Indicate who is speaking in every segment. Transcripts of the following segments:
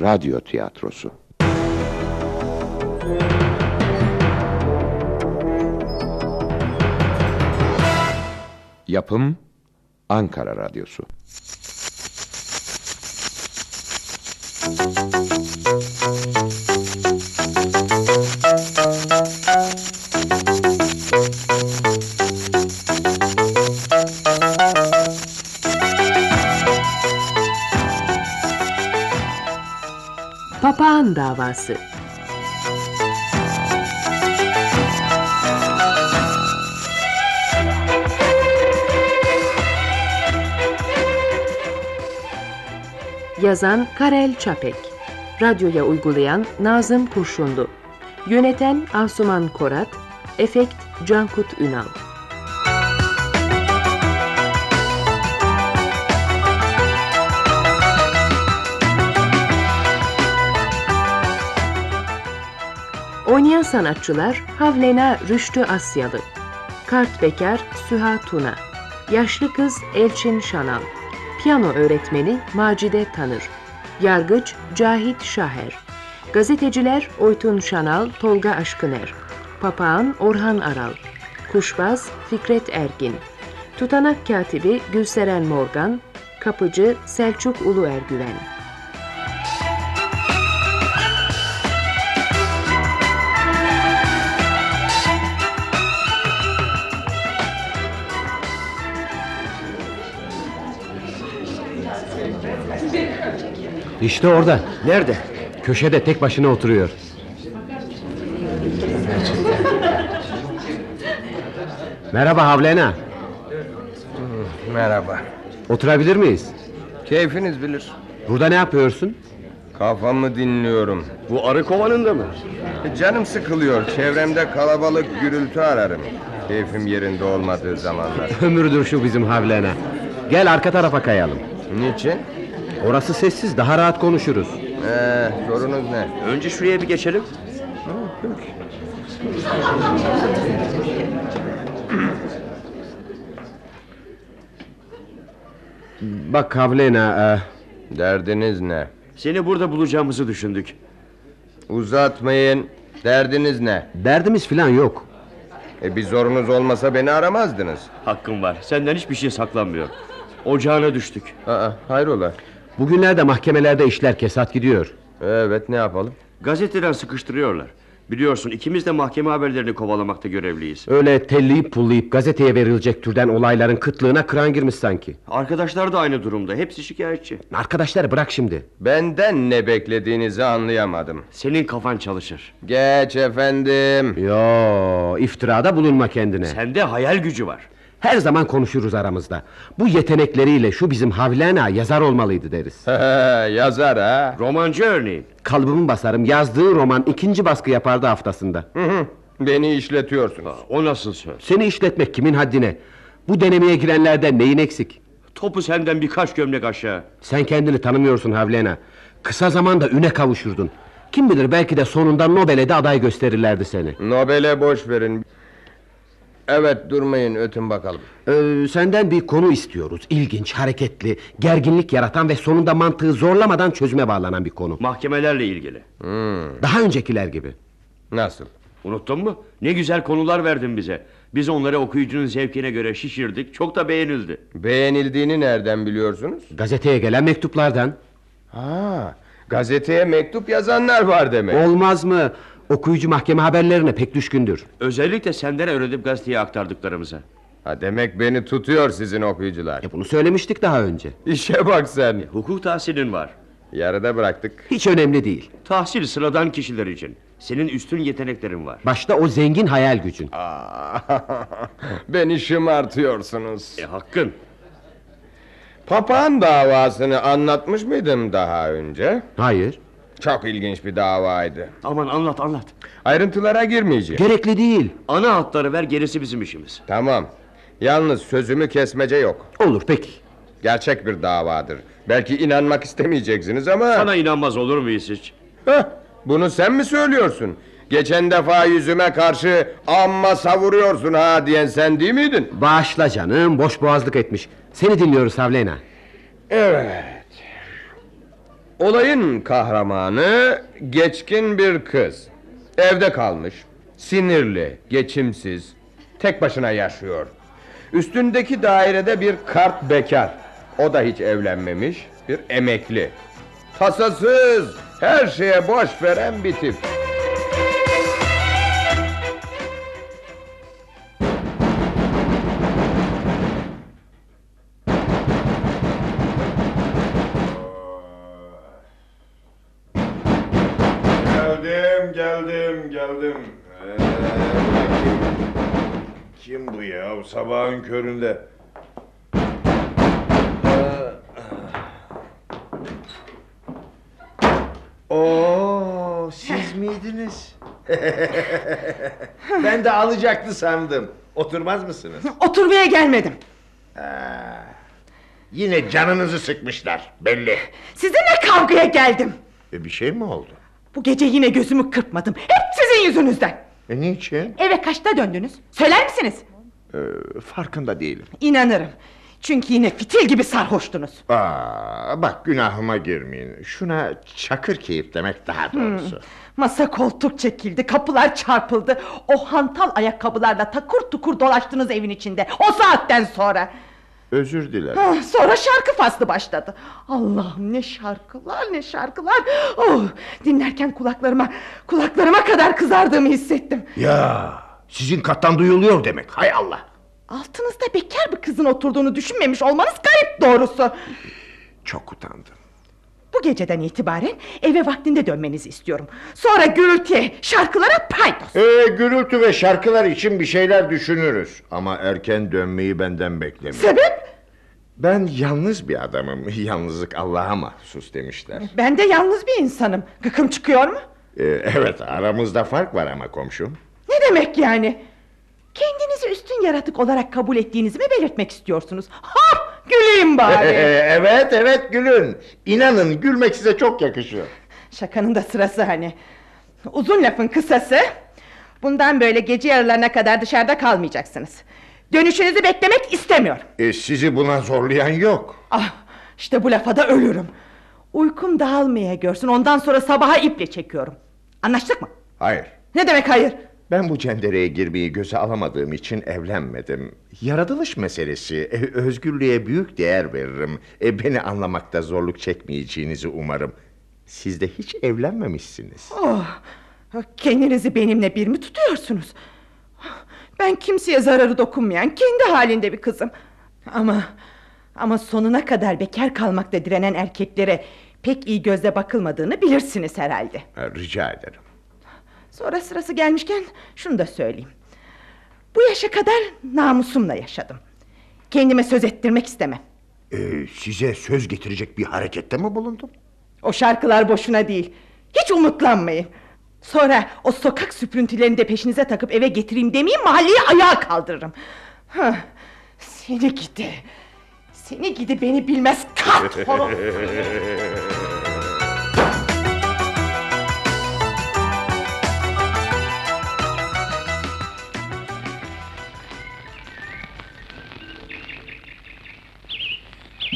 Speaker 1: radyo tiyatrosu. Yapım Ankara Radyosu.
Speaker 2: Papağan Davası. Yazan Karel Çapek. Radyoya uygulayan Nazım Kurşunlu. Yöneten Asuman Korat. Efekt Cankut Ünal sanatçılar Havlena Rüştü Asyalı Kart Bekar Süha Tuna Yaşlı kız Elçin Şanal Piyano öğretmeni Macide Tanır Yargıç Cahit Şaher Gazeteciler Oytun Şanal Tolga Aşkıner Papağan Orhan Aral Kuşbaz Fikret Ergin Tutanak katibi Gülseren Morgan Kapıcı Selçuk Ulu
Speaker 3: İşte orada.
Speaker 4: Nerede?
Speaker 3: Köşede tek başına oturuyor. Merhaba Havlena.
Speaker 4: Merhaba.
Speaker 3: Oturabilir miyiz?
Speaker 4: Keyfiniz bilir.
Speaker 3: Burada ne yapıyorsun?
Speaker 4: Kafamı dinliyorum.
Speaker 3: Bu arı kovanında mı?
Speaker 4: Canım sıkılıyor. Çevremde kalabalık gürültü ararım. Keyfim yerinde olmadığı zamanlar.
Speaker 3: Ömürdür şu bizim Havlena. Gel arka tarafa kayalım.
Speaker 4: Niçin?
Speaker 3: Orası sessiz, daha rahat konuşuruz.
Speaker 4: Ee, sorunuz ne?
Speaker 3: Önce şuraya bir geçelim. Bak Havlena, e,
Speaker 4: Derdiniz ne?
Speaker 5: Seni burada bulacağımızı düşündük.
Speaker 4: Uzatmayın. Derdiniz ne?
Speaker 3: derdimiz filan yok.
Speaker 4: E bir sorunuz olmasa beni aramazdınız.
Speaker 5: Hakkın var. Senden hiçbir şey saklanmıyor. Ocağına düştük.
Speaker 4: Aa, hayrola?
Speaker 3: Bugünlerde mahkemelerde işler kesat gidiyor.
Speaker 4: Evet ne yapalım?
Speaker 5: Gazeteden sıkıştırıyorlar. Biliyorsun ikimiz de mahkeme haberlerini kovalamakta görevliyiz.
Speaker 3: Öyle telleyip pullayıp gazeteye verilecek türden olayların kıtlığına kıran girmiş sanki.
Speaker 5: Arkadaşlar da aynı durumda. Hepsi şikayetçi.
Speaker 3: Arkadaşlar bırak şimdi.
Speaker 4: Benden ne beklediğinizi anlayamadım.
Speaker 5: Senin kafan çalışır.
Speaker 4: Geç efendim.
Speaker 3: Yo, iftirada bulunma kendine.
Speaker 5: Sende hayal gücü var.
Speaker 3: Her zaman konuşuruz aramızda. Bu yetenekleriyle şu bizim Havlena yazar olmalıydı deriz.
Speaker 4: Yazar ha.
Speaker 5: Romancı örneğin.
Speaker 3: Kalıbımı basarım yazdığı roman ikinci baskı yapardı haftasında.
Speaker 4: Hı hı. Beni işletiyorsunuz.
Speaker 5: O nasıl söz?
Speaker 3: Seni işletmek kimin haddine? Bu denemeye girenlerden neyin eksik?
Speaker 5: Topu senden birkaç gömlek aşağı.
Speaker 3: Sen kendini tanımıyorsun Havlena. Kısa zamanda üne kavuşurdun. Kim bilir belki de sonunda Nobel'e de aday gösterirlerdi seni.
Speaker 4: Nobel'e boş verin. Evet durmayın ötün bakalım.
Speaker 3: Ee, senden bir konu istiyoruz. İlginç, hareketli, gerginlik yaratan ve sonunda mantığı zorlamadan çözüme bağlanan bir konu.
Speaker 5: Mahkemelerle ilgili.
Speaker 3: Daha öncekiler gibi.
Speaker 4: Nasıl?
Speaker 5: Unuttun mu? Ne güzel konular verdin bize. Biz onları okuyucunun zevkine göre şişirdik. Çok da beğenildi.
Speaker 4: Beğenildiğini nereden biliyorsunuz?
Speaker 3: Gazeteye gelen mektuplardan.
Speaker 4: Ha, gazeteye mektup yazanlar var demek.
Speaker 3: Olmaz mı? Okuyucu mahkeme haberlerine pek düşkündür.
Speaker 5: Özellikle senden öğrenip gazeteye aktardıklarımıza.
Speaker 4: Ha, demek beni tutuyor sizin okuyucular.
Speaker 3: E bunu söylemiştik daha önce.
Speaker 4: İşe bak sen.
Speaker 5: Hukuk tahsilin var.
Speaker 4: Yarıda bıraktık.
Speaker 3: Hiç önemli değil.
Speaker 5: Tahsil sıradan kişiler için. Senin üstün yeteneklerin var.
Speaker 3: Başta o zengin hayal gücün.
Speaker 4: Aa, beni şımartıyorsunuz.
Speaker 5: E hakkın.
Speaker 4: Papağan davasını anlatmış mıydım daha önce?
Speaker 3: Hayır.
Speaker 4: Çok ilginç bir davaydı.
Speaker 5: Aman anlat anlat.
Speaker 4: Ayrıntılara girmeyeceğim.
Speaker 3: Gerekli değil.
Speaker 5: Ana hatları ver gerisi bizim işimiz.
Speaker 4: Tamam. Yalnız sözümü kesmece yok.
Speaker 3: Olur peki.
Speaker 4: Gerçek bir davadır. Belki inanmak istemeyeceksiniz ama...
Speaker 5: Sana inanmaz olur muyuz hiç?
Speaker 4: Heh, bunu sen mi söylüyorsun? Geçen defa yüzüme karşı amma savuruyorsun ha diyen sen değil miydin?
Speaker 3: Bağışla canım boş boğazlık etmiş. Seni dinliyoruz Havlena.
Speaker 4: Evet. Olayın kahramanı geçkin bir kız. Evde kalmış. Sinirli, geçimsiz. Tek başına yaşıyor. Üstündeki dairede bir kart bekar. O da hiç evlenmemiş. Bir emekli. Tasasız, her şeye boş veren bir tip.
Speaker 6: Sabahın köründe? Oo, siz miydiniz? ben de alacaktı sandım. Oturmaz mısınız?
Speaker 7: Oturmaya gelmedim.
Speaker 6: Yine canınızı sıkmışlar belli.
Speaker 7: Sizinle kavgaya geldim.
Speaker 6: E, bir şey mi oldu?
Speaker 7: Bu gece yine gözümü kırpmadım. Hep sizin yüzünüzden.
Speaker 6: E, niçin?
Speaker 7: Eve kaçta döndünüz? Söyler misiniz?
Speaker 6: Ee, farkında değilim.
Speaker 7: İnanırım. Çünkü yine fitil gibi sarhoştunuz.
Speaker 6: Aa, bak günahıma girmeyin. Şuna çakır keyif demek daha doğrusu.
Speaker 7: Masa koltuk çekildi, kapılar çarpıldı. O hantal ayakkabılarla takur tukur dolaştınız evin içinde. O saatten sonra.
Speaker 6: Özür dilerim.
Speaker 7: Sonra şarkı faslı başladı. Allah'ım ne şarkılar ne şarkılar. Oh, dinlerken kulaklarıma kulaklarıma kadar kızardığımı hissettim.
Speaker 6: Ya sizin kattan duyuluyor demek. Hay Allah.
Speaker 7: Altınızda bekar bir kızın oturduğunu düşünmemiş olmanız garip doğrusu.
Speaker 6: Çok utandım.
Speaker 7: Bu geceden itibaren eve vaktinde dönmenizi istiyorum. Sonra gürültüye, şarkılara paydos.
Speaker 6: Ee, gürültü ve şarkılar için bir şeyler düşünürüz. Ama erken dönmeyi benden beklemeyin.
Speaker 7: Sebep?
Speaker 6: Ben yalnız bir adamım. Yalnızlık Allah'a mahsus demişler.
Speaker 7: Ben de yalnız bir insanım. Gıkım çıkıyor mu?
Speaker 6: Ee, evet aramızda fark var ama komşum.
Speaker 7: Ne demek yani? Kendinizi üstün yaratık olarak kabul ettiğinizi mi belirtmek istiyorsunuz? Ha! Güleyim bari.
Speaker 6: evet evet gülün. İnanın gülmek size çok yakışıyor.
Speaker 7: Şakanın da sırası hani. Uzun lafın kısası. Bundan böyle gece yarılarına kadar dışarıda kalmayacaksınız. Dönüşünüzü beklemek istemiyorum.
Speaker 6: Ee, sizi buna zorlayan yok.
Speaker 7: Ah, işte bu lafa da ölürüm. Uykum dağılmaya görsün. Ondan sonra sabaha iple çekiyorum. Anlaştık mı?
Speaker 6: Hayır.
Speaker 7: Ne demek hayır?
Speaker 6: Ben bu cendereye girmeyi göze alamadığım için evlenmedim. Yaratılış meselesi, e, özgürlüğe büyük değer veririm. E, beni anlamakta zorluk çekmeyeceğinizi umarım. Siz de hiç evlenmemişsiniz.
Speaker 7: Oh, kendinizi benimle bir mi tutuyorsunuz? Ben kimseye zararı dokunmayan kendi halinde bir kızım. Ama ama sonuna kadar bekar kalmakta direnen erkeklere pek iyi gözle bakılmadığını bilirsiniz herhalde.
Speaker 6: Ha, Rica ederim.
Speaker 7: Sonra sırası gelmişken şunu da söyleyeyim. Bu yaşa kadar namusumla yaşadım. Kendime söz ettirmek istemem.
Speaker 6: Ee, size söz getirecek bir harekette mi bulundum?
Speaker 7: O şarkılar boşuna değil. Hiç umutlanmayın. Sonra o sokak süprüntülerini de peşinize takıp eve getireyim demeyin mahalleyi ayağa kaldırırım. Hah, seni gidi. Seni gidi beni bilmez kat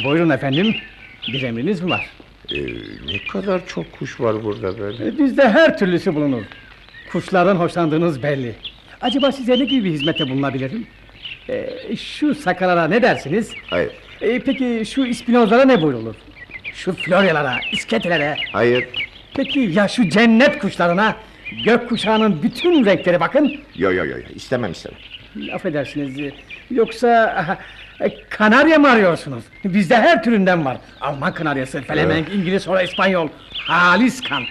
Speaker 8: Buyurun efendim. Bir emriniz mi var?
Speaker 6: Ee, ne kadar çok kuş var burada böyle.
Speaker 8: E, Bizde her türlüsü bulunur. Kuşlardan hoşlandığınız belli. Acaba size ne gibi bir hizmete bulunabilirim? E, şu sakalara ne dersiniz?
Speaker 6: Hayır,
Speaker 8: E, peki şu ispinozlara ne buyrulur? Şu floryalara, isketelere.
Speaker 6: hayır.
Speaker 8: Peki ya şu cennet kuşlarına? Gök kuşağının bütün renkleri bakın.
Speaker 6: Yo yo yo, istemem istemem.
Speaker 8: Affedersiniz. Yoksa kanarya mı arıyorsunuz? Bizde her türünden var. Alman kanaryası, felemenk, İngiliz sonra İspanyol. Halis kan.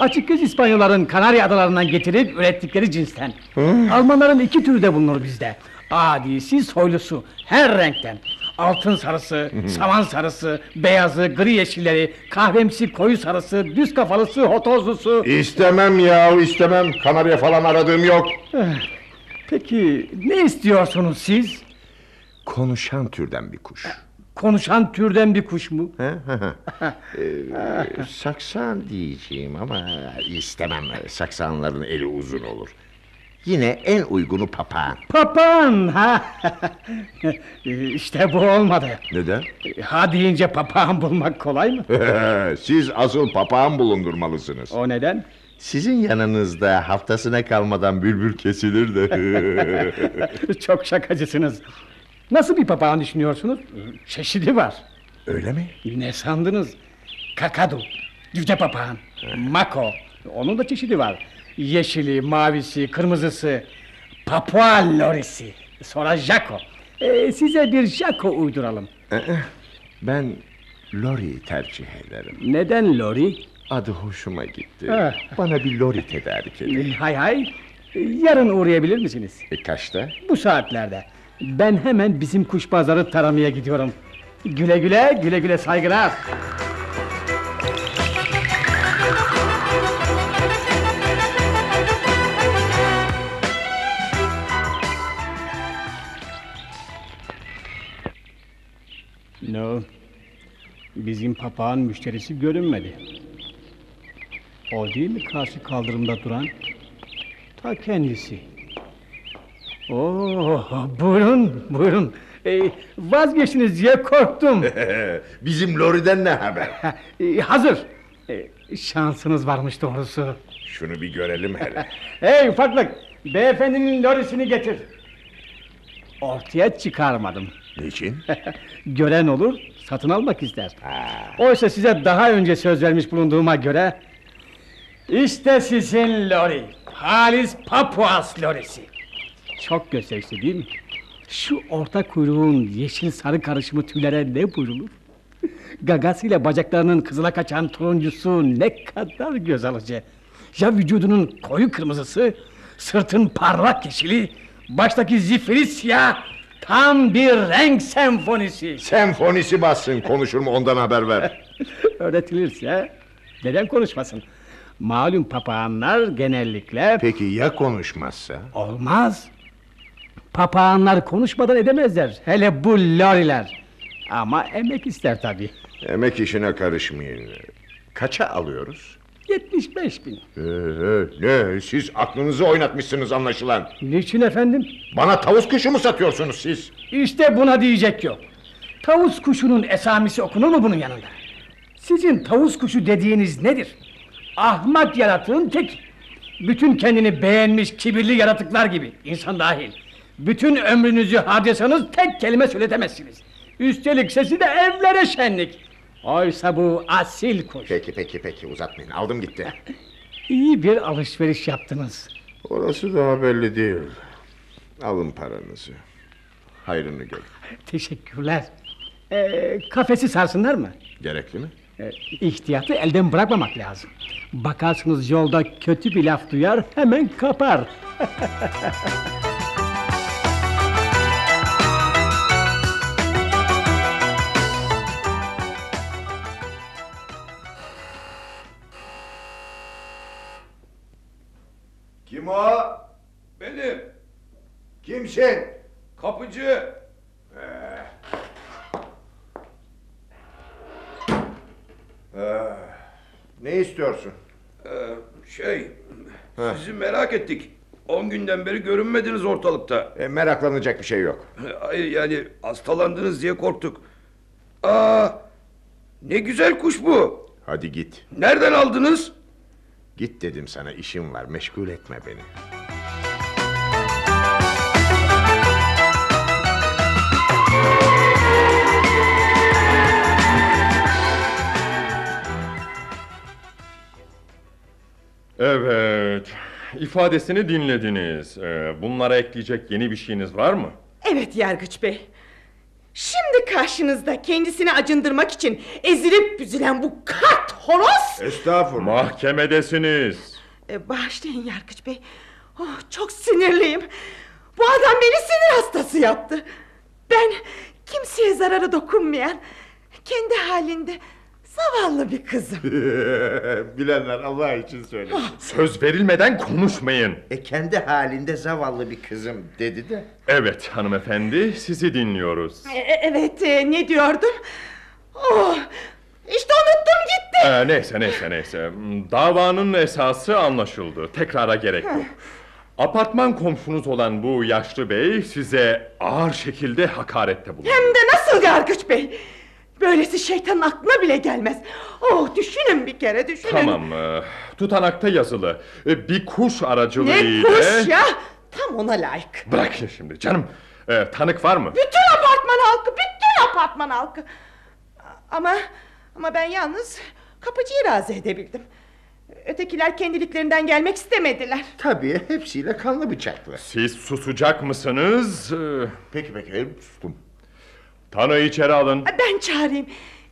Speaker 8: Açık göz İspanyolların Kanarya adalarından getirip ürettikleri cinsten. Almanların iki türü de bulunur bizde. Adisi, soylusu, her renkten. Altın sarısı, saman sarısı, beyazı, gri yeşilleri, kahvemsi, koyu sarısı, düz kafalısı, hotozlusu.
Speaker 6: İstemem ya, istemem. Kanarya falan aradığım yok.
Speaker 8: Peki ne istiyorsunuz siz?
Speaker 6: Konuşan türden bir kuş.
Speaker 8: Konuşan türden bir kuş mu?
Speaker 6: Ee, saksan diyeceğim ama istemem. Saksanların eli uzun olur. Yine en uygunu papağan.
Speaker 8: Papağan ha. işte bu olmadı.
Speaker 6: Neden?
Speaker 8: Ha deyince papağan bulmak kolay mı?
Speaker 6: Siz asıl papağan bulundurmalısınız.
Speaker 8: O neden?
Speaker 6: Sizin yanınızda haftasına kalmadan bülbül kesilir de.
Speaker 8: Çok şakacısınız. Nasıl bir papağan düşünüyorsunuz? Çeşidi var.
Speaker 6: Öyle mi?
Speaker 8: Ne sandınız? Kakadu, cüce papağan, mako. Onun da çeşidi var. Yeşili, mavisi, kırmızısı. Papua lorisi. Sonra jako. Ee, size bir jako uyduralım.
Speaker 6: Ben Lori'yi tercih ederim.
Speaker 8: Neden lori?
Speaker 6: Adı hoşuma gitti.
Speaker 8: Ha.
Speaker 6: Bana bir Lori tedarik edin.
Speaker 8: Ee, hay hay. Ee, Yarın uğrayabilir misiniz?
Speaker 6: E, kaçta?
Speaker 8: Bu saatlerde. Ben hemen bizim kuş pazarı taramaya gidiyorum. Güle güle, güle güle saygılar. No. Bizim papağan müşterisi görünmedi. O değil mi karşı kaldırımda duran? Ta kendisi. Oo, buyurun, buyurun. Ee, vazgeçtiniz diye korktum.
Speaker 6: Bizim Lori'den ne haber?
Speaker 8: Ha, ee, hazır. Ee, şansınız varmış doğrusu.
Speaker 6: Şunu bir görelim hele.
Speaker 8: Hey ufaklık, beyefendinin lorisini getir. Ortaya çıkarmadım.
Speaker 6: Niçin?
Speaker 8: Gören olur, satın almak ister. Oysa size daha önce söz vermiş bulunduğuma göre... ...işte sizin lori. Halis Papuas lorisi. Çok gösterişli değil mi? Şu orta kuyruğun yeşil sarı karışımı tüylere ne buyrulur? Gagasıyla bacaklarının kızıla kaçan turuncusu ne kadar göz alıcı. Ya vücudunun koyu kırmızısı, sırtın parlak yeşili, baştaki zifiri siyah, tam bir renk senfonisi.
Speaker 6: Senfonisi bassın konuşur mu ondan haber ver.
Speaker 8: Öğretilirse neden konuşmasın? Malum papağanlar genellikle
Speaker 6: Peki ya konuşmazsa?
Speaker 8: olmaz. Papağanlar konuşmadan edemezler. Hele bu loriler. Ama emek ister tabii.
Speaker 6: Emek işine karışmayın. Kaça alıyoruz?
Speaker 8: 75 bin.
Speaker 6: Ee, ne siz aklınızı oynatmışsınız anlaşılan.
Speaker 8: Niçin efendim?
Speaker 6: Bana tavus kuşu mu satıyorsunuz siz?
Speaker 8: İşte buna diyecek yok. Tavus kuşunun esamisi okunur mu bunun yanında? Sizin tavus kuşu dediğiniz nedir? Ahmak yaratığın tek. Bütün kendini beğenmiş kibirli yaratıklar gibi, insan dahil. Bütün ömrünüzü harcasanız tek kelime söyletemezsiniz. Üstelik sesi de evlere şenlik. Oysa bu asil kuş.
Speaker 6: Peki peki peki uzatmayın aldım gitti.
Speaker 8: İyi bir alışveriş yaptınız.
Speaker 6: Orası daha belli değil. Alın paranızı. Hayrını gör.
Speaker 8: Teşekkürler. Ee, kafesi sarsınlar mı?
Speaker 6: Gerekli mi?
Speaker 8: E, İhtiyatı elden bırakmamak lazım. Bakarsınız yolda kötü bir laf duyar hemen kapar.
Speaker 6: Kim o?
Speaker 4: Benim
Speaker 6: Kimsin?
Speaker 4: kapıcı.
Speaker 6: Ne istiyorsun?
Speaker 4: Şey, sizi merak ettik. 10 günden beri görünmediniz ortalıkta.
Speaker 6: E, meraklanacak bir şey yok.
Speaker 4: Hayır yani hastalandınız diye korktuk. Aa, ne güzel kuş bu.
Speaker 6: Hadi git.
Speaker 4: Nereden aldınız?
Speaker 6: Git dedim sana işim var meşgul etme beni.
Speaker 9: Evet. ifadesini dinlediniz. Ee, bunlara ekleyecek yeni bir şeyiniz var mı?
Speaker 7: Evet Yargıç Bey. Şimdi karşınızda kendisini acındırmak için ezilip büzülen bu kart horoz.
Speaker 6: Estağfurullah.
Speaker 9: Mahkemedesiniz.
Speaker 7: Ee, bağışlayın Yargıç Bey. Oh, çok sinirliyim. Bu adam beni sinir hastası yaptı. Ben kimseye zararı dokunmayan, kendi halinde zavallı bir kızım.
Speaker 6: Bilenler Allah için söylesin.
Speaker 9: Söz verilmeden konuşmayın.
Speaker 6: e kendi halinde zavallı bir kızım dedi de.
Speaker 9: Evet hanımefendi sizi dinliyoruz.
Speaker 7: E- e- evet, e, ne diyordum? Oh, işte unuttum gitti.
Speaker 9: Ee, neyse neyse neyse. Davanın esası anlaşıldı. Tekrara gerek yok. Apartman komşunuz olan bu yaşlı bey size ağır şekilde hakarette bulundu.
Speaker 7: Hem de nasıl Yargıç Bey? Böylesi şeytanın aklına bile gelmez. Oh düşünün bir kere düşünün.
Speaker 9: Tamam, e, tutanakta yazılı. E, Bir kuş
Speaker 7: Ne
Speaker 9: aracılığıyla...
Speaker 7: kuş ya? Tam ona layık.
Speaker 9: Bırakın şimdi canım. E, tanık var mı?
Speaker 7: Bütün apartman halkı, bütün apartman halkı. Ama ama ben yalnız kapıcıyı razı edebildim. Ötekiler kendiliklerinden gelmek istemediler.
Speaker 6: Tabii hepsiyle kanlı bıçaklı.
Speaker 9: Siz susacak mısınız? E,
Speaker 6: Peki peki sustum.
Speaker 9: Tanığı içeri alın.
Speaker 7: Ben çağırayım.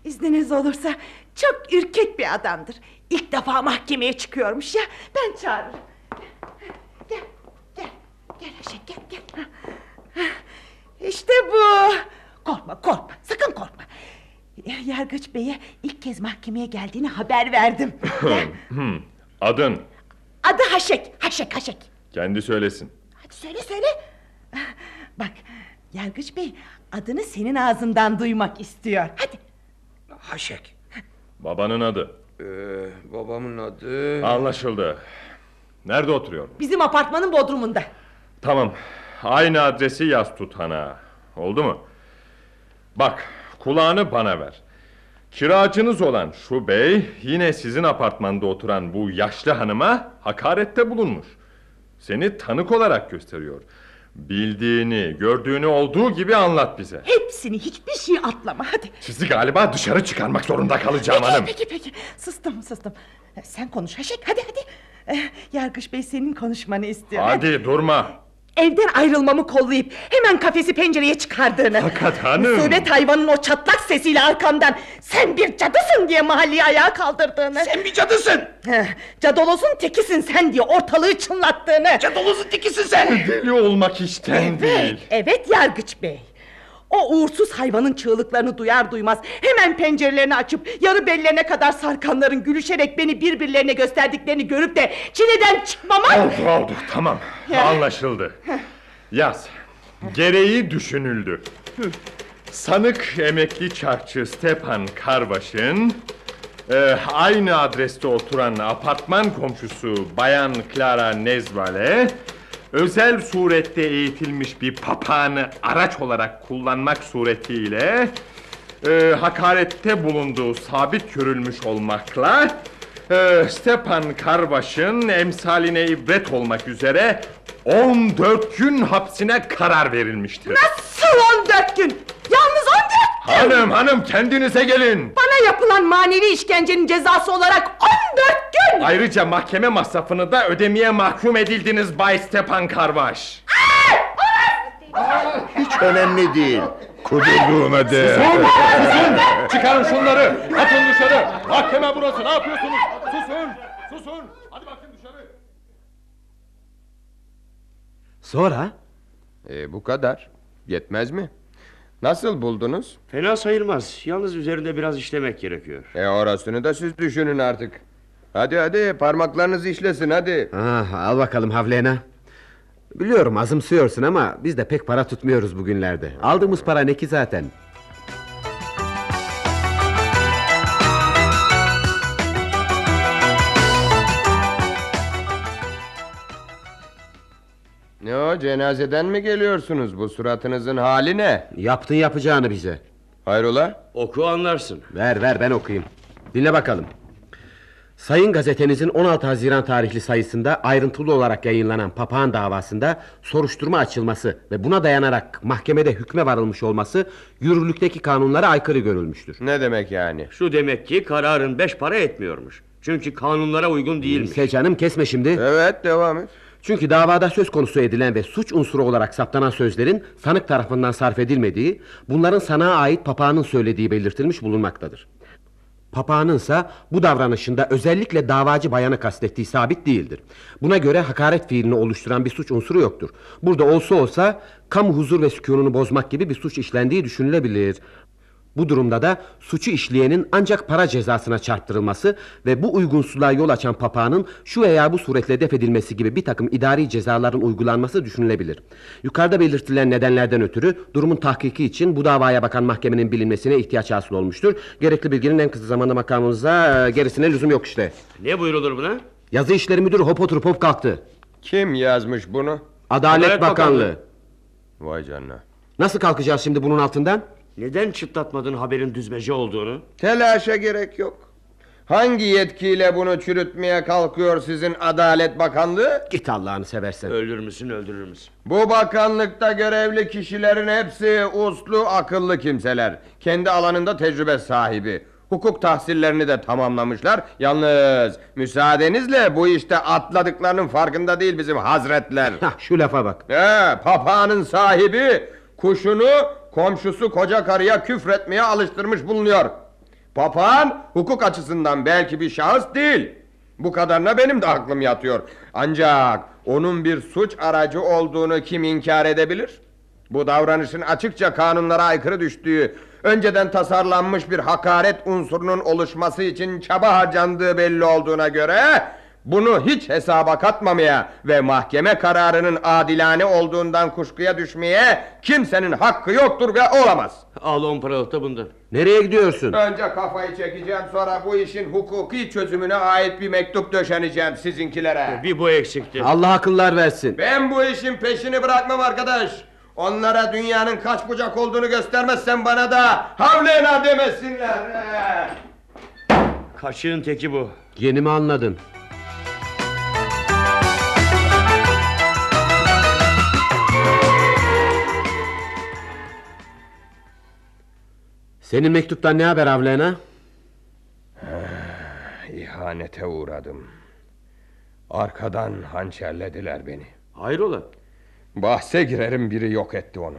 Speaker 7: İzniniz olursa çok ürkek bir adamdır. İlk defa mahkemeye çıkıyormuş ya. Ben çağırırım. Gel, gel, gel Ayşe, gel, gel. İşte bu. Korkma, korkma, sakın korkma. Yargıç Bey'e ilk kez mahkemeye geldiğini haber verdim.
Speaker 9: Hmm, Adın.
Speaker 7: Adı Haşek, Haşek, Haşek.
Speaker 9: Kendi söylesin.
Speaker 7: Hadi söyle söyle. Yargıç Bey adını senin ağzından duymak istiyor. Hadi.
Speaker 4: Haşek.
Speaker 9: Babanın adı.
Speaker 4: Ee, babamın adı...
Speaker 9: Anlaşıldı. Nerede oturuyor?
Speaker 7: Bizim apartmanın bodrumunda.
Speaker 9: Tamam. Aynı adresi yaz tutana. Oldu mu? Bak, kulağını bana ver. Kiracınız olan şu bey yine sizin apartmanda oturan bu yaşlı hanıma hakarette bulunmuş. Seni tanık olarak gösteriyor. Bildiğini, gördüğünü olduğu gibi anlat bize.
Speaker 7: Hepsini hiçbir şey atlama hadi.
Speaker 9: Sizi galiba dışarı çıkarmak zorunda kalacağım
Speaker 7: Peki
Speaker 9: hanım.
Speaker 7: peki peki. Sıstım sıstım. Sen konuş Haşek hadi hadi. Eh, Yargıç Bey senin konuşmanı istiyor.
Speaker 9: Hadi durma.
Speaker 7: Evden ayrılmamı kollayıp hemen kafesi pencereye çıkardığını.
Speaker 9: Fakat hanım.
Speaker 7: Musibet hayvanın o çatlak sesiyle arkamdan sen bir cadısın diye mahalleyi ayağa kaldırdığını.
Speaker 4: Sen bir cadısın.
Speaker 7: Cadolozun tekisin sen diye ortalığı çınlattığını.
Speaker 4: Cadolozun tekisin sen.
Speaker 9: Deli olmak işten değil.
Speaker 7: Evet Yargıç Bey. O uğursuz hayvanın çığlıklarını duyar duymaz hemen pencerelerini açıp yarı bellerine kadar sarkanların gülüşerek beni birbirlerine gösterdiklerini görüp de çileden çıkmamak...
Speaker 9: Oldu oldu tamam
Speaker 7: Ya.
Speaker 9: anlaşıldı. Yaz. Gereği düşünüldü. Sanık emekli çarkçı Stepan Karbaş'ın e, aynı adreste oturan apartman komşusu Bayan Clara Nezvale özel surette eğitilmiş bir papağanı araç olarak kullanmak suretiyle e, hakarette bulunduğu sabit görülmüş olmakla e, Stepan Karbaş'ın emsaline ibret olmak üzere 14 gün hapsine karar verilmiştir.
Speaker 7: Nasıl 14 gün? Yalnız 14 gün!
Speaker 9: Hanım hanım kendinize gelin.
Speaker 7: Bana yapılan manevi işkencenin cezası olarak 14 gün!
Speaker 9: Ayrıca mahkeme masrafını da ödemeye mahkum edildiniz Bay Stepan Karbaş.
Speaker 6: Hiç önemli değil. Kudurduğuna de.
Speaker 9: Çıkarın şunları. Atın dışarı. Mahkeme burası. Ne yapıyorsunuz? Susun. Susun. Hadi bakın dışarı.
Speaker 3: Sonra?
Speaker 4: Ee, bu kadar. Yetmez mi? Nasıl buldunuz?
Speaker 5: Fena sayılmaz. Yalnız üzerinde biraz işlemek gerekiyor.
Speaker 4: E orasını da siz düşünün artık. Hadi hadi parmaklarınız işlesin hadi.
Speaker 3: Ah, al bakalım Havlena. Biliyorum azımsıyorsun ama biz de pek para tutmuyoruz bugünlerde. Aldığımız para ne ki zaten?
Speaker 4: Ne o cenazeden mi geliyorsunuz? Bu suratınızın hali ne?
Speaker 3: Yaptın yapacağını bize.
Speaker 4: Hayrola?
Speaker 5: Oku anlarsın.
Speaker 3: Ver ver ben okuyayım. Dinle bakalım. Sayın gazetenizin 16 Haziran tarihli sayısında ayrıntılı olarak yayınlanan papağan davasında soruşturma açılması ve buna dayanarak mahkemede hükme varılmış olması yürürlükteki kanunlara aykırı görülmüştür.
Speaker 4: Ne demek yani?
Speaker 5: Şu demek ki kararın beş para etmiyormuş. Çünkü kanunlara uygun değilmiş.
Speaker 3: Neyse canım kesme şimdi.
Speaker 4: Evet devam et.
Speaker 3: Çünkü davada söz konusu edilen ve suç unsuru olarak saptanan sözlerin sanık tarafından sarf edilmediği, bunların sanığa ait papağanın söylediği belirtilmiş bulunmaktadır. Papağanınsa bu davranışında özellikle davacı bayanı kastettiği sabit değildir. Buna göre hakaret fiilini oluşturan bir suç unsuru yoktur. Burada olsa olsa kamu huzur ve sükununu bozmak gibi bir suç işlendiği düşünülebilir. Bu durumda da suçu işleyenin ancak para cezasına çarptırılması ve bu uygunsuzluğa yol açan papağanın şu veya bu suretle def edilmesi gibi bir takım idari cezaların uygulanması düşünülebilir. Yukarıda belirtilen nedenlerden ötürü durumun tahkiki için bu davaya bakan mahkemenin bilinmesine ihtiyaç hasıl olmuştur. Gerekli bilginin en kısa zamanda makamımıza e, gerisine lüzum yok işte.
Speaker 5: Ne buyrulur buna?
Speaker 3: Yazı işleri müdürü hop oturup hop kalktı.
Speaker 4: Kim yazmış bunu?
Speaker 3: Adalet,
Speaker 5: Adalet
Speaker 3: Bakanlığı.
Speaker 5: Bakanlığı.
Speaker 4: Vay canına.
Speaker 3: Nasıl kalkacağız şimdi bunun altından?
Speaker 5: Neden çıtlatmadın haberin düzmece olduğunu?
Speaker 4: Telaşa gerek yok. Hangi yetkiyle bunu çürütmeye kalkıyor sizin Adalet Bakanlığı?
Speaker 3: Git Allah'ını seversen.
Speaker 5: Öldürür müsün öldürür müsün?
Speaker 4: Bu bakanlıkta görevli kişilerin hepsi uslu, akıllı kimseler. Kendi alanında tecrübe sahibi. Hukuk tahsillerini de tamamlamışlar. Yalnız müsaadenizle bu işte atladıklarının farkında değil bizim hazretler.
Speaker 3: Hah, şu lafa bak.
Speaker 4: He, papağanın sahibi kuşunu komşusu koca karıya küfretmeye alıştırmış bulunuyor. Papağan hukuk açısından belki bir şahıs değil. Bu kadarına benim de aklım yatıyor. Ancak onun bir suç aracı olduğunu kim inkar edebilir? Bu davranışın açıkça kanunlara aykırı düştüğü, önceden tasarlanmış bir hakaret unsurunun oluşması için çaba harcandığı belli olduğuna göre bunu hiç hesaba katmamaya ve mahkeme kararının adilane olduğundan kuşkuya düşmeye kimsenin hakkı yoktur ve olamaz.
Speaker 5: Al on paralık da bundan.
Speaker 3: Nereye gidiyorsun?
Speaker 4: Önce kafayı çekeceğim sonra bu işin hukuki çözümüne ait bir mektup döşeneceğim sizinkilere.
Speaker 5: Bir bu eksikti.
Speaker 3: Allah akıllar versin.
Speaker 4: Ben bu işin peşini bırakmam arkadaş. Onlara dünyanın kaç bucak olduğunu göstermezsen bana da havlena demesinler.
Speaker 5: Kaşığın teki bu.
Speaker 3: Yeni mi anladın? Senin mektuptan ne haber Avlena?
Speaker 4: İhanete uğradım. Arkadan hançerlediler beni.
Speaker 5: Hayrola?
Speaker 4: Bahse girerim biri yok etti onu.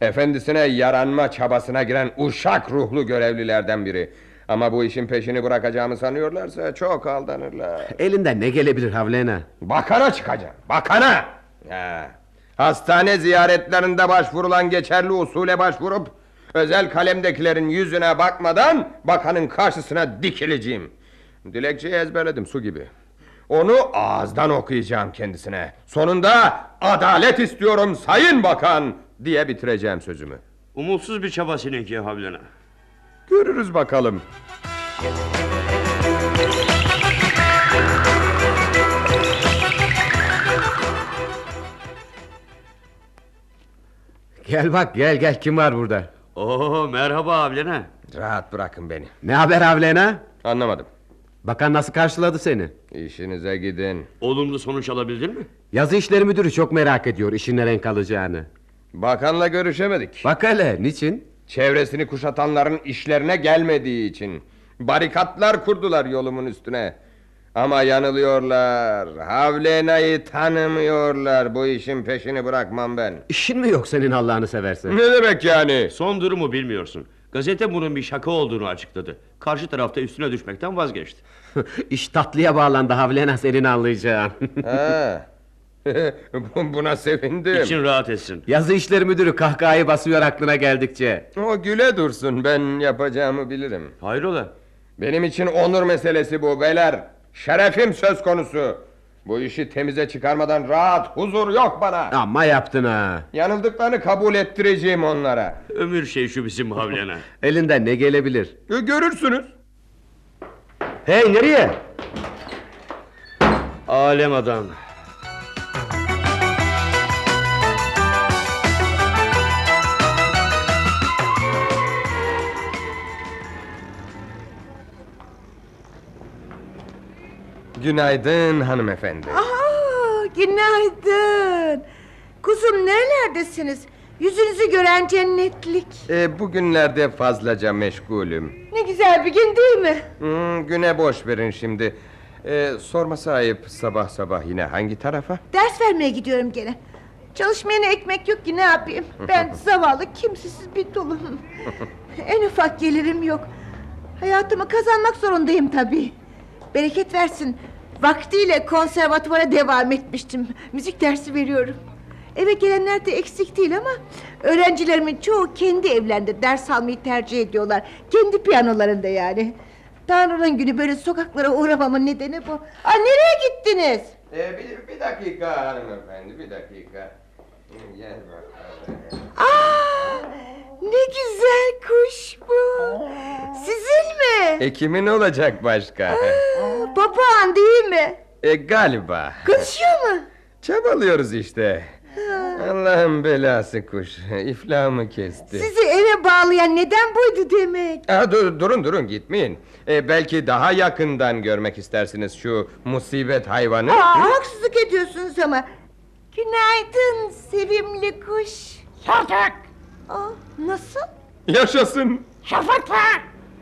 Speaker 4: Efendisine yaranma çabasına giren uşak ruhlu görevlilerden biri. Ama bu işin peşini bırakacağımı sanıyorlarsa çok aldanırlar.
Speaker 3: Elinden ne gelebilir Havlena?
Speaker 4: Bakana çıkacağım. Bakana. Ha. Hastane ziyaretlerinde başvurulan geçerli usule başvurup özel kalemdekilerin yüzüne bakmadan bakanın karşısına dikileceğim. Dilekçeyi ezberledim su gibi. Onu ağızdan okuyacağım kendisine. Sonunda adalet istiyorum sayın bakan diye bitireceğim sözümü.
Speaker 5: Umutsuz bir çaba seninki Havlena.
Speaker 4: Görürüz bakalım.
Speaker 3: Gel bak gel gel kim var burada?
Speaker 5: Oo merhaba Havlena.
Speaker 4: Rahat bırakın beni.
Speaker 3: Ne haber Havlena?
Speaker 4: Anlamadım.
Speaker 3: Bakan nasıl karşıladı seni?
Speaker 4: İşinize gidin.
Speaker 5: Olumlu sonuç alabildin mi?
Speaker 3: Yazı işleri müdürü çok merak ediyor işin ne renk alacağını.
Speaker 4: Bakanla görüşemedik.
Speaker 3: Bak hele niçin?
Speaker 4: Çevresini kuşatanların işlerine gelmediği için. Barikatlar kurdular yolumun üstüne. Ama yanılıyorlar. Havlena'yı tanımıyorlar. Bu işin peşini bırakmam ben.
Speaker 3: İşin mi yok senin Allah'ını seversen?
Speaker 4: Ne demek yani?
Speaker 5: Son durumu bilmiyorsun. Gazete bunun bir şaka olduğunu açıkladı. Karşı tarafta üstüne düşmekten vazgeçti.
Speaker 3: İş tatlıya bağlandı Havlena senin anlayacağın.
Speaker 4: Ha. Bu- Buna sevindim.
Speaker 5: İçin rahat etsin.
Speaker 3: Yazı işleri müdürü kahkahayı basıyor aklına geldikçe.
Speaker 4: O güle dursun. Ben yapacağımı bilirim.
Speaker 5: Hayrola?
Speaker 4: Benim için onur meselesi bu beyler. Şerefim söz konusu. Bu işi temize çıkarmadan rahat, huzur yok bana.
Speaker 3: Ama yaptın ha.
Speaker 4: Yanıldıklarını kabul ettireceğim onlara.
Speaker 5: Ömür şey şu bizim Havlena.
Speaker 3: Elinden ne gelebilir?
Speaker 4: Gö- Görürsünüz.
Speaker 3: Hey nereye?
Speaker 5: Alem adam.
Speaker 4: Günaydın hanımefendi.
Speaker 10: Aa, günaydın. Kuzum nerelerdesiniz? Yüzünüzü gören cennetlik.
Speaker 4: Ee, bugünlerde fazlaca meşgulüm.
Speaker 10: Ne güzel bir gün değil mi?
Speaker 4: Hmm, güne boş verin şimdi. Ee, sorma sahip sabah sabah yine hangi tarafa?
Speaker 10: Ders vermeye gidiyorum gene. Çalışmayana ekmek yok ki ne yapayım? Ben zavallı kimsesiz bir dulum. en ufak gelirim yok. Hayatımı kazanmak zorundayım tabii. Bereket versin. Vaktiyle konservatuvara devam etmiştim. Müzik dersi veriyorum. Eve gelenler de eksik değil ama... ...öğrencilerimin çoğu kendi evlerinde ders almayı tercih ediyorlar. Kendi piyanolarında yani. Tanrı'nın günü böyle sokaklara uğramamın nedeni bu. Aa, nereye gittiniz?
Speaker 4: Ee, bir, bir dakika hanımefendi bir dakika. Gel bakalım.
Speaker 10: Aa, ne güzel kuş bu. Sizin mi?
Speaker 4: E kimin olacak başka?
Speaker 10: Aa, papağan değil mi?
Speaker 4: E galiba.
Speaker 10: Konuşuyor mu?
Speaker 4: Çabalıyoruz işte. Allah'ın belası kuş. İflahımı kesti.
Speaker 10: Sizi eve bağlayan neden buydu demek.
Speaker 4: Aa, dur, durun durun gitmeyin. Ee, belki daha yakından görmek istersiniz şu musibet hayvanı.
Speaker 10: Aa, haksızlık ediyorsunuz ama. Günaydın sevimli kuş.
Speaker 8: Sartak!
Speaker 10: Aa, nasıl?
Speaker 4: Yaşasın.
Speaker 8: Şafatla!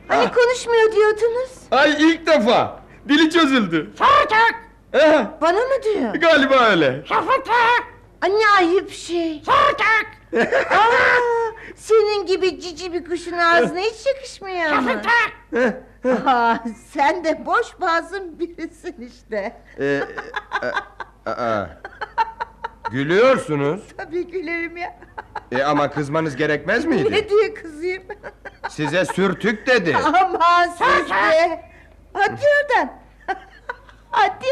Speaker 10: Hani konuşmuyor diyordunuz?
Speaker 4: Ay ilk defa. Dili çözüldü.
Speaker 8: Sartak!
Speaker 4: Eh,
Speaker 10: Bana mı diyor?
Speaker 4: galiba öyle.
Speaker 8: Şafatla!
Speaker 10: Anne ayıp şey. Aa, senin gibi cici bir kuşun ağzına hiç yakışmıyor ama. Aa, sen de boş boğazın birisin işte.
Speaker 4: Ee, e, aa, Gülüyorsunuz.
Speaker 10: Tabii gülerim ya.
Speaker 4: E, ama kızmanız gerekmez miydi?
Speaker 10: Ne diye kızayım?
Speaker 4: Size sürtük dedi.
Speaker 10: Aman siz de. Hadi oradan. Hadi.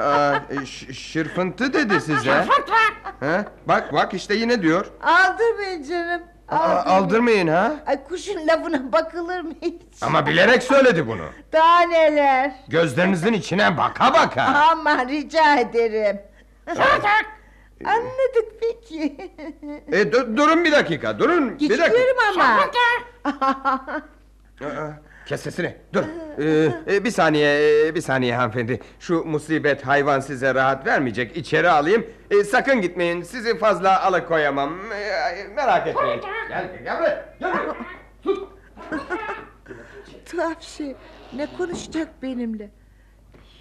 Speaker 4: Aa, e, ş- şırfıntı dedi size. Ha? Bak bak işte yine diyor.
Speaker 10: Aldır beni canım.
Speaker 4: Aa,
Speaker 10: Aldır.
Speaker 4: aldırmayın ha.
Speaker 10: Ay kuşun lafına bakılır mı hiç?
Speaker 4: Ama bilerek söyledi bunu.
Speaker 10: Daha neler?
Speaker 4: Gözlerinizin içine baka baka.
Speaker 10: Aman rica ederim. Anladık peki.
Speaker 4: E, dur- durun bir dakika durun. Bir dakika.
Speaker 10: Geçiyorum ama.
Speaker 4: Aa, Kes sesini dur. Ee, e, bir saniye e, bir saniye hanımefendi. Şu musibet hayvan size rahat vermeyecek. İçeri alayım. E, sakın gitmeyin. Sizi fazla alıkoyamam. E, merak etmeyin. Gel gel buraya. Gel buraya.
Speaker 10: Tuhaf şey. Ne konuşacak benimle?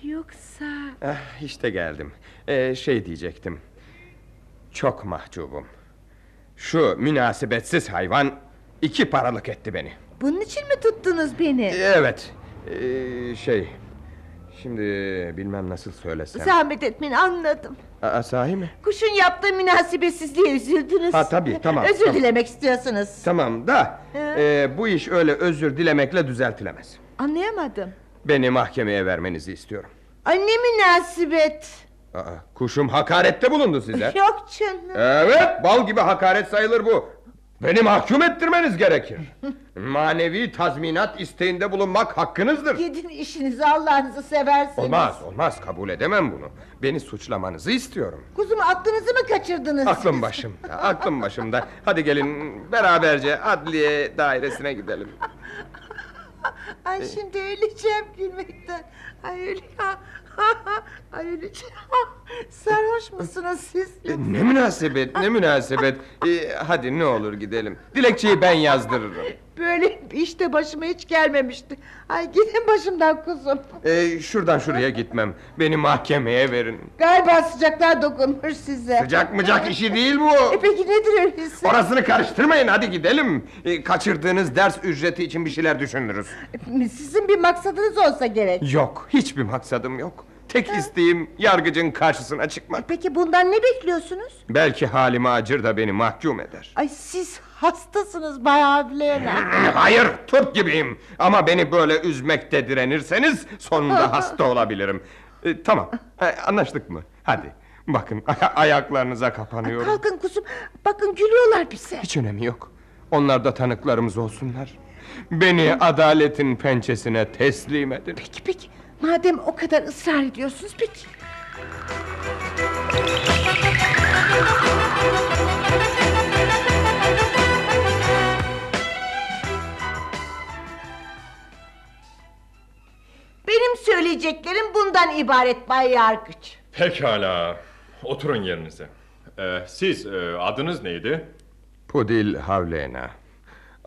Speaker 10: Yoksa...
Speaker 4: Ah, işte geldim. Ee, şey diyecektim. Çok mahcubum. Şu münasebetsiz hayvan iki paralık etti beni.
Speaker 10: Bunun için mi tuttunuz beni?
Speaker 4: Evet. Ee, şey. Şimdi bilmem nasıl söylesem.
Speaker 10: Zahmet etmeyin anladım.
Speaker 4: Aa, sahi mi?
Speaker 10: Kuşun yaptığı münasebetsizliğe üzüldünüz.
Speaker 4: Ha, tabii, tamam,
Speaker 10: Özür
Speaker 4: tamam.
Speaker 10: dilemek istiyorsunuz.
Speaker 4: Tamam da e, bu iş öyle özür dilemekle düzeltilemez.
Speaker 10: Anlayamadım.
Speaker 4: Beni mahkemeye vermenizi istiyorum.
Speaker 10: Ay ne münasebet.
Speaker 4: Aa, kuşum hakarette bulundu size.
Speaker 10: Yok canım.
Speaker 4: Evet, bal gibi hakaret sayılır bu. Beni mahkum ettirmeniz gerekir. Manevi tazminat isteğinde bulunmak hakkınızdır.
Speaker 10: Gidin işinizi Allah'ınızı seversiniz.
Speaker 4: Olmaz, olmaz kabul edemem bunu. Beni suçlamanızı istiyorum.
Speaker 10: Kuzum aklınızı mı kaçırdınız?
Speaker 4: Aklım başımda, aklım başımda. Hadi gelin beraberce adliye dairesine gidelim.
Speaker 10: Ay şimdi öleceğim gülmekten. Ay. Ay öleceğim. Sarhoş musunuz siz?
Speaker 4: E, Ne münasebet, ne münasebet. E, hadi ne olur gidelim. Dilekçeyi ben yazdırırım.
Speaker 10: Böyle bir işte başıma hiç gelmemişti. Ay gidin başımdan kuzum.
Speaker 4: E, şuradan şuraya gitmem. Beni mahkemeye verin.
Speaker 10: Galiba sıcaklar dokunmuş size.
Speaker 4: Sıcak mıcak işi değil bu.
Speaker 10: E peki nedir öyleyse?
Speaker 4: Orasını karıştırmayın hadi gidelim. E, kaçırdığınız ders ücreti için bir şeyler düşünürüz.
Speaker 10: Sizin bir maksadınız olsa gerek.
Speaker 4: Yok hiçbir maksadım yok. Tek isteğim yargıcın karşısına çıkmak.
Speaker 10: Peki bundan ne bekliyorsunuz?
Speaker 4: Belki halime acır da beni mahkum eder.
Speaker 10: Ay siz hastasınız Bay Avlena.
Speaker 4: Hayır turp gibiyim. Ama beni böyle üzmekte direnirseniz sonunda hasta olabilirim. E, tamam e, anlaştık mı? Hadi bakın ay- ayaklarınıza kapanıyorum.
Speaker 10: Kalkın kuzum. Bakın gülüyorlar bize.
Speaker 4: Hiç önemi yok. Onlar da tanıklarımız olsunlar. Beni adaletin pençesine teslim edin.
Speaker 10: Peki peki. Madem o kadar ısrar ediyorsunuz peki. Benim söyleyeceklerim bundan ibaret Bay Yargıç.
Speaker 9: Pekala. Oturun yerinize. Ee, siz e, adınız neydi?
Speaker 4: Pudil Havlena.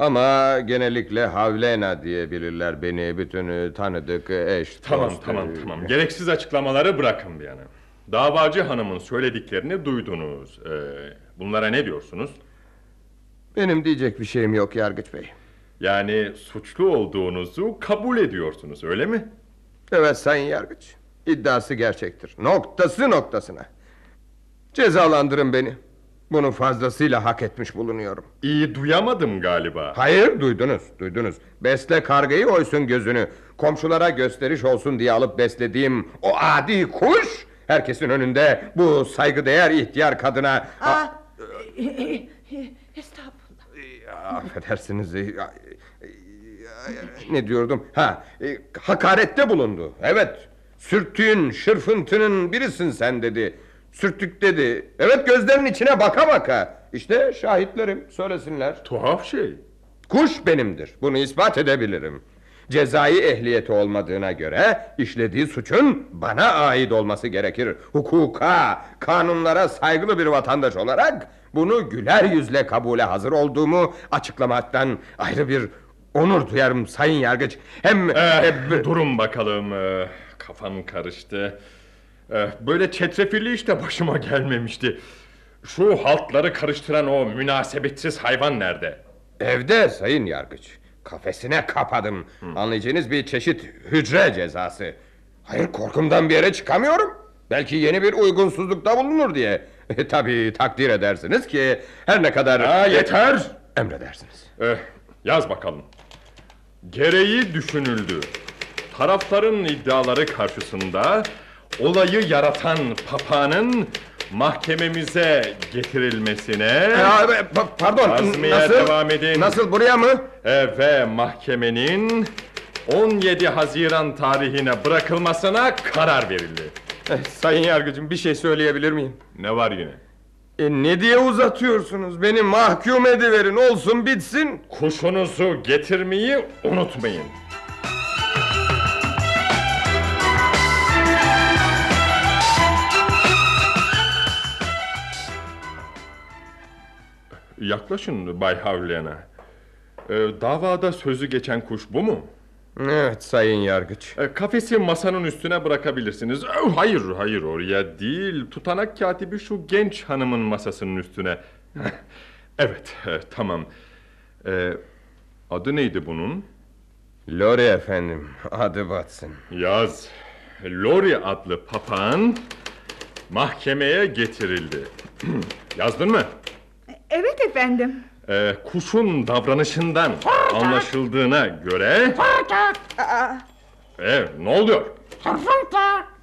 Speaker 4: Ama genellikle Havlena diye bilirler beni. Bütün e, tanıdık eş,
Speaker 9: Tamam
Speaker 4: dost,
Speaker 9: tamam
Speaker 4: e,
Speaker 9: tamam. Gereksiz açıklamaları bırakın bir yana. Davacı hanımın söylediklerini duydunuz. Ee, bunlara ne diyorsunuz?
Speaker 4: Benim diyecek bir şeyim yok Yargıç Bey.
Speaker 9: Yani suçlu olduğunuzu kabul ediyorsunuz öyle mi?
Speaker 4: Evet Sayın Yargıç. İddiası gerçektir. Noktası noktasına. Cezalandırın beni. Bunu fazlasıyla hak etmiş bulunuyorum.
Speaker 9: İyi duyamadım galiba.
Speaker 4: Hayır duydunuz duydunuz. Besle kargayı oysun gözünü. Komşulara gösteriş olsun diye alıp beslediğim o adi kuş... ...herkesin önünde bu saygıdeğer ihtiyar kadına...
Speaker 10: Aa, estağfurullah.
Speaker 4: Affedersiniz. Ne diyordum? Ha, e, hakarette bulundu. Evet. Sürttüğün, şırfıntının birisin sen dedi. Sürttük dedi. Evet gözlerinin içine baka baka. İşte şahitlerim söylesinler.
Speaker 9: Tuhaf şey.
Speaker 4: Kuş benimdir. Bunu ispat edebilirim. Cezai ehliyeti olmadığına göre işlediği suçun bana ait olması gerekir. Hukuka, kanunlara saygılı bir vatandaş olarak bunu güler yüzle kabule hazır olduğumu açıklamaktan ayrı bir onur duyarım sayın yargıç. Hem
Speaker 9: Eh,
Speaker 4: e,
Speaker 9: durun bakalım. eh, kafam karıştı. Eh, böyle çetrefilli işte başıma gelmemişti. Şu haltları karıştıran o münasebetsiz hayvan nerede?
Speaker 4: evde sayın yargıç. Kafesine kapadım. Anlayacağınız bir çeşit hücre cezası. Hayır korkumdan bir yere çıkamıyorum. Belki yeni bir uygunsuzlukta bulunur diye. E, tabii takdir edersiniz ki her ne kadar...
Speaker 9: Ha, yeter!
Speaker 4: Emredersiniz.
Speaker 9: Eh, yaz bakalım. Gereği düşünüldü. Tarafların iddiaları karşısında olayı yaratan papağanın mahkememize getirilmesine
Speaker 4: E, pa- pardon. Nasıl?
Speaker 9: devam edin.
Speaker 4: Nasıl buraya mı?
Speaker 9: e, ve mahkemenin 17 Haziran tarihine bırakılmasına karar verildi.
Speaker 4: Eh, sayın yargıcım bir şey söyleyebilir miyim?
Speaker 9: Ne var yine?
Speaker 4: E, ne diye uzatıyorsunuz? Beni mahkum ediverin olsun bitsin.
Speaker 9: Kuşunuzu getirmeyi unutmayın. Yaklaşın Bay Havliana. Ee, davada sözü geçen kuş bu mu?
Speaker 4: Evet sayın yargıç.
Speaker 9: Ee, kafesi masanın üstüne bırakabilirsiniz. Ee, hayır, hayır oraya değil. Tutanak katibi şu genç hanımın masasının üstüne. evet, e, tamam. Ee, adı neydi bunun?
Speaker 4: Lori efendim adı Watson.
Speaker 9: Yaz. Lori adlı papağan mahkemeye getirildi. Yazdın mı?
Speaker 10: Efendim.
Speaker 9: Ee, kuşun davranışından anlaşıldığına göre...
Speaker 10: Aa,
Speaker 9: Ee, ne oluyor?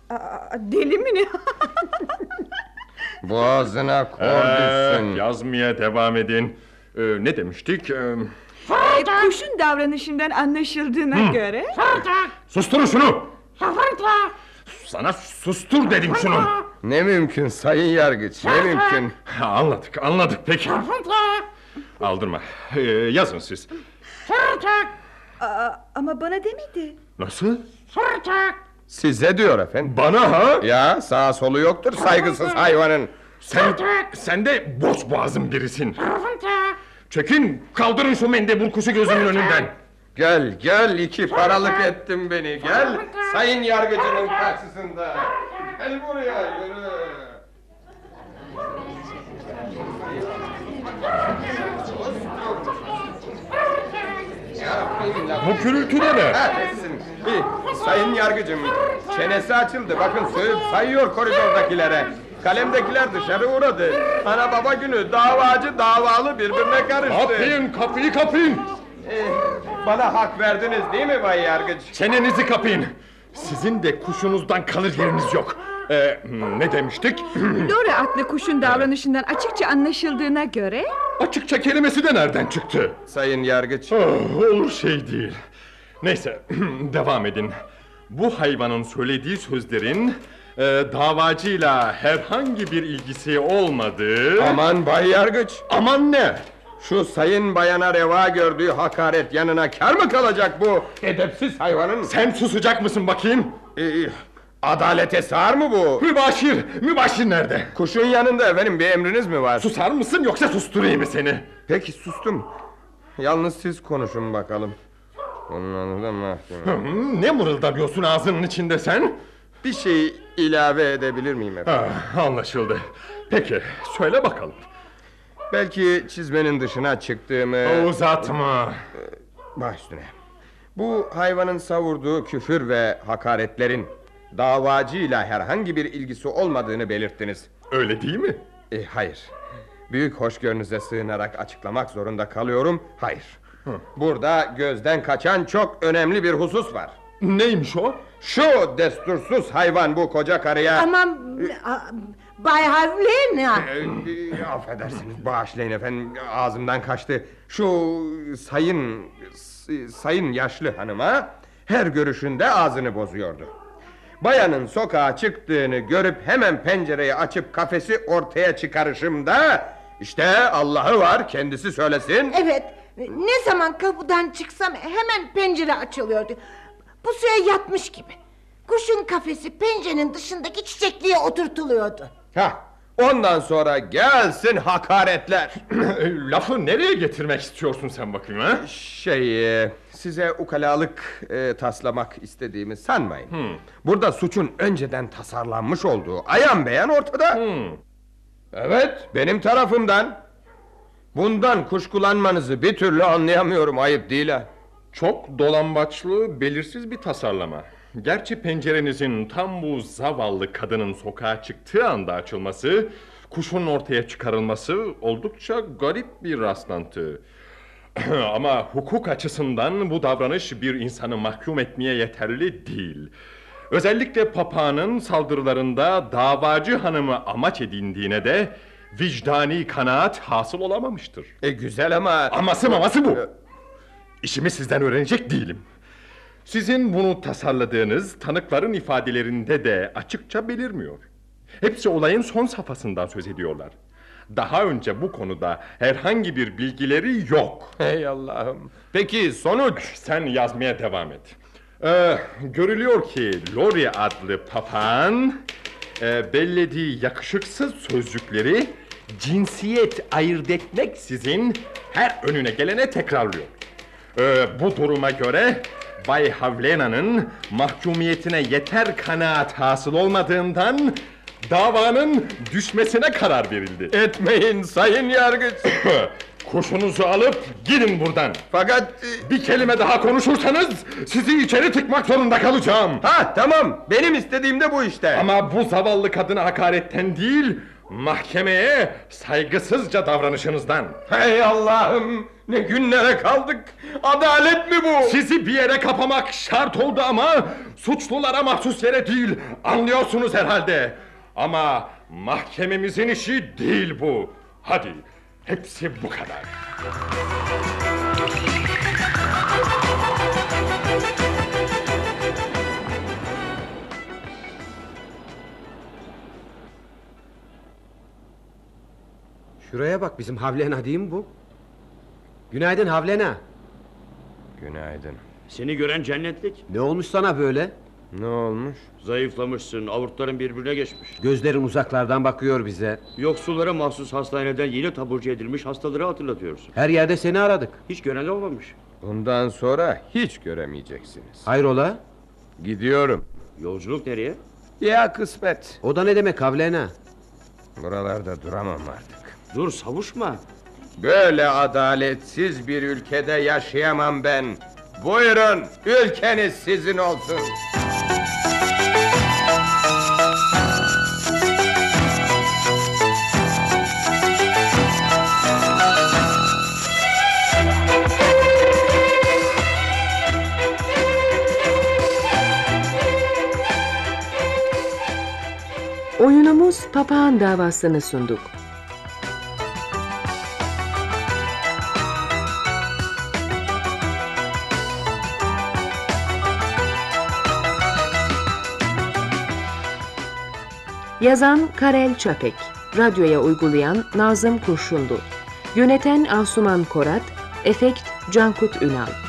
Speaker 10: aa, deli mi ne?
Speaker 4: Boğazına kor
Speaker 9: Ee, yazmaya devam edin. Ee, ne demiştik? Ee,
Speaker 10: Ee, Kuşun davranışından anlaşıldığına göre...
Speaker 9: susturun şunu! Sana sustur dedim şunu.
Speaker 4: Ne mümkün sayın yargıç ne mümkün.
Speaker 9: Ha, anladık, anladık peki. Aldırma. Ee, yazın siz.
Speaker 10: Aa, ama bana demedi.
Speaker 9: Nasıl?
Speaker 4: Size diyor efendim.
Speaker 9: Bana ha?
Speaker 4: Ya sağ solu yoktur saygısız hayvanın.
Speaker 9: Sen, sen de boş boğazın birisin. Çekin, kaldırın şu mendebur kuşu gözümün önünden.
Speaker 4: Gel gel iki paralık ettin beni gel. Sayın yargıcının karşısında. Gel buraya yürü.
Speaker 9: Bu gürültü de ne?
Speaker 4: Kahretsin. Bir, Sayın yargıcım çenesi açıldı bakın sövüp sayıyor koridordakilere. Kalemdekiler dışarı uğradı. Ana baba günü davacı davalı birbirine karıştı.
Speaker 9: Kapayın, kapıyı kapayın.
Speaker 4: Ee, bana hak verdiniz değil mi Bay Yargıç?
Speaker 9: Çenenizi kapayın. Sizin de kuşunuzdan kalır yeriniz yok. Ee, ne demiştik?
Speaker 10: Lori adlı kuşun davranışından açıkça anlaşıldığına göre...
Speaker 9: Açıkça kelimesi de nereden çıktı?
Speaker 4: Sayın Yargıç.
Speaker 9: Oh, olur şey değil. Neyse, devam edin. Bu hayvanın söylediği sözlerin e, davacıyla herhangi bir ilgisi olmadığı...
Speaker 4: Aman Bay Yargıç.
Speaker 9: Aman ne?
Speaker 4: Şu sayın bayana reva gördüğü hakaret yanına kar mı kalacak bu edepsiz hayvanın?
Speaker 9: Sen susacak mısın bakayım?
Speaker 4: Ee, adalete sığar mı bu?
Speaker 9: Mübaşir, mübaşir nerede?
Speaker 4: Kuşun yanında efendim bir emriniz mi var?
Speaker 9: Susar mısın yoksa susturayım mı seni?
Speaker 4: Peki sustum. Yalnız siz konuşun bakalım. Onun da mahkeme.
Speaker 9: Hı, ne mırıldanıyorsun ağzının içinde sen?
Speaker 4: Bir şey ilave edebilir miyim efendim?
Speaker 9: Ah, anlaşıldı. Peki, söyle bakalım.
Speaker 4: Belki çizmenin dışına çıktığımı...
Speaker 9: Uzatma.
Speaker 4: Baş üstüne. Bu hayvanın savurduğu küfür ve hakaretlerin davacıyla herhangi bir ilgisi olmadığını belirttiniz.
Speaker 9: Öyle değil mi?
Speaker 4: E, hayır. Büyük hoşgörünüze sığınarak açıklamak zorunda kalıyorum. Hayır. Burada gözden kaçan çok önemli bir husus var.
Speaker 9: Neymiş o?
Speaker 4: Şu destursuz hayvan bu koca karıya...
Speaker 10: Aman Bay Havlena.
Speaker 4: Ee, e, affedersiniz bağışlayın efendim ağzımdan kaçtı. Şu sayın sayın yaşlı hanıma her görüşünde ağzını bozuyordu. Bayanın sokağa çıktığını görüp hemen pencereyi açıp kafesi ortaya çıkarışımda... ...işte Allah'ı var kendisi söylesin.
Speaker 10: Evet ne zaman kapıdan çıksam hemen pencere açılıyordu. Bu suya yatmış gibi. Kuşun kafesi pencerenin dışındaki çiçekliğe oturtuluyordu.
Speaker 4: Hah, ondan sonra gelsin hakaretler.
Speaker 9: Lafı nereye getirmek istiyorsun sen bakayım ha?
Speaker 4: Şey, e, size ukalalık e, taslamak istediğimi sanmayın. Burada suçun önceden tasarlanmış olduğu ayan beyan ortada. Evet, benim tarafımdan. Bundan kuşkulanmanızı bir türlü anlayamıyorum, ayıp değil ha.
Speaker 9: Çok dolambaçlı, belirsiz bir tasarlama. Gerçi pencerenizin tam bu zavallı kadının sokağa çıktığı anda açılması, kuşun ortaya çıkarılması oldukça garip bir rastlantı. Ama hukuk açısından bu davranış bir insanı mahkum etmeye yeterli değil. Özellikle papağanın saldırılarında davacı hanımı amaç edindiğine de vicdani kanaat hasıl olamamıştır.
Speaker 4: E güzel ama...
Speaker 9: Aması maması bu. İşimi sizden öğrenecek değilim. Sizin bunu tasarladığınız tanıkların ifadelerinde de açıkça belirmiyor. Hepsi olayın son safhasından söz ediyorlar. Daha önce bu konuda herhangi bir bilgileri yok.
Speaker 4: Ey Allah'ım. Peki sonuç?
Speaker 9: Sen yazmaya devam et. Ee, görülüyor ki Lori adlı papağan e, bellediği yakışıksız sözcükleri cinsiyet ayırt etmeksizin her önüne gelene tekrarlıyor. Ee, bu duruma göre Bay Havlena'nın mahkumiyetine yeter kanaat hasıl olmadığından davanın düşmesine karar verildi.
Speaker 4: Etmeyin sayın yargıç.
Speaker 9: Kuşunuzu alıp gidin buradan.
Speaker 4: Fakat... e,
Speaker 9: Bir kelime daha konuşursanız sizi içeri tıkmak zorunda kalacağım.
Speaker 4: Ha tamam benim istediğim de bu işte.
Speaker 9: Ama bu zavallı kadına hakaretten değil, mahkemeye saygısızca davranışınızdan.
Speaker 4: Hey Allah'ım ne günlere kaldık. Adalet mi bu?
Speaker 9: Sizi bir yere kapamak şart oldu ama suçlulara mahsus yere değil. Anlıyorsunuz herhalde. Ama mahkememizin işi değil bu. Hadi hepsi bu kadar.
Speaker 3: Şuraya bak bizim Havlena değil mi bu? Günaydın Havlena.
Speaker 4: Günaydın.
Speaker 5: Seni gören cennetlik.
Speaker 3: Ne olmuş sana böyle?
Speaker 4: Ne olmuş?
Speaker 5: Zayıflamışsın, avurtların birbirine geçmiş.
Speaker 3: Gözlerin uzaklardan bakıyor bize.
Speaker 5: Yoksullara mahsus hastaneden yeni taburcu edilmiş hastaları hatırlatıyorsun.
Speaker 3: Her yerde seni aradık.
Speaker 5: Hiç gören olmamış.
Speaker 4: Bundan sonra hiç göremeyeceksiniz.
Speaker 3: Hayrola?
Speaker 4: Gidiyorum.
Speaker 5: Yolculuk nereye?
Speaker 4: Ya kısmet.
Speaker 3: O da ne demek Havlena?
Speaker 4: Buralarda duramam artık.
Speaker 5: Dur savuşma.
Speaker 4: Böyle adaletsiz bir ülkede yaşayamam ben. Buyurun ülkeniz sizin olsun.
Speaker 2: Oyunumuz Papağan davasını sunduk. Yazan Karel Çapek, radyoya uygulayan Nazım Kurşunlu, yöneten Asuman Korat, efekt Cankut Ünal.